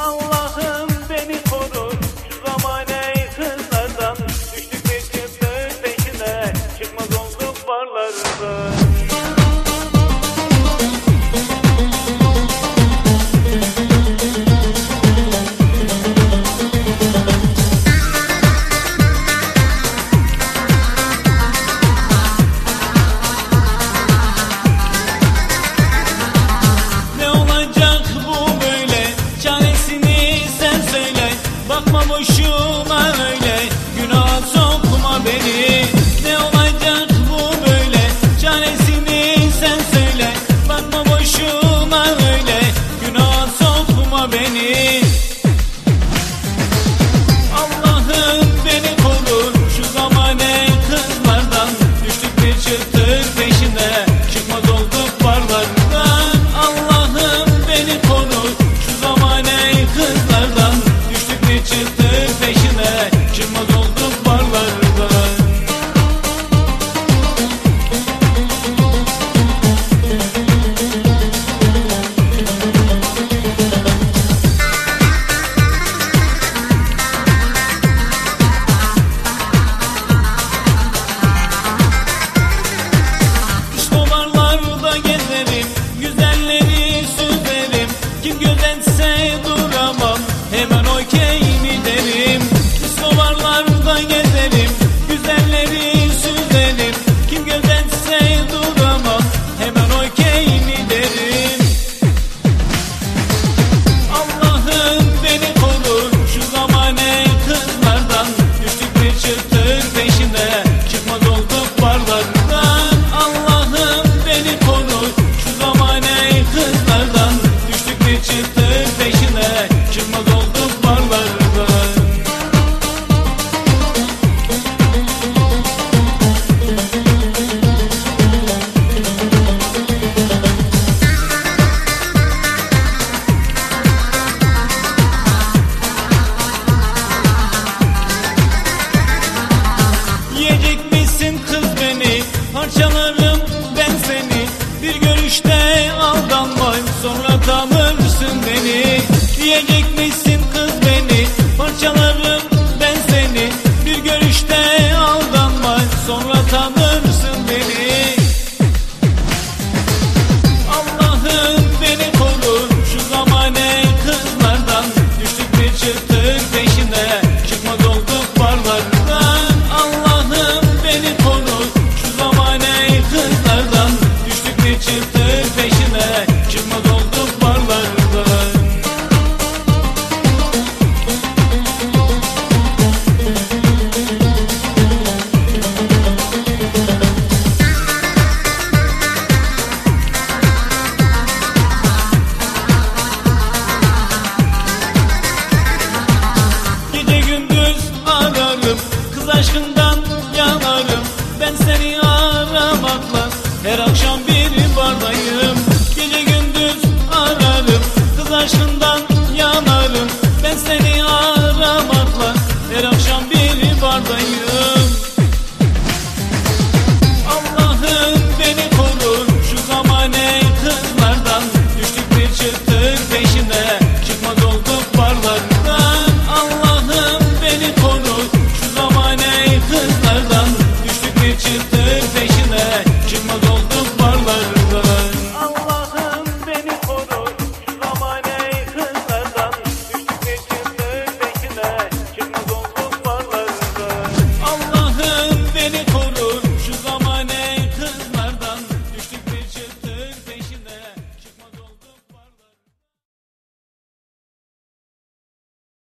Allah'ım söyle Bir Gece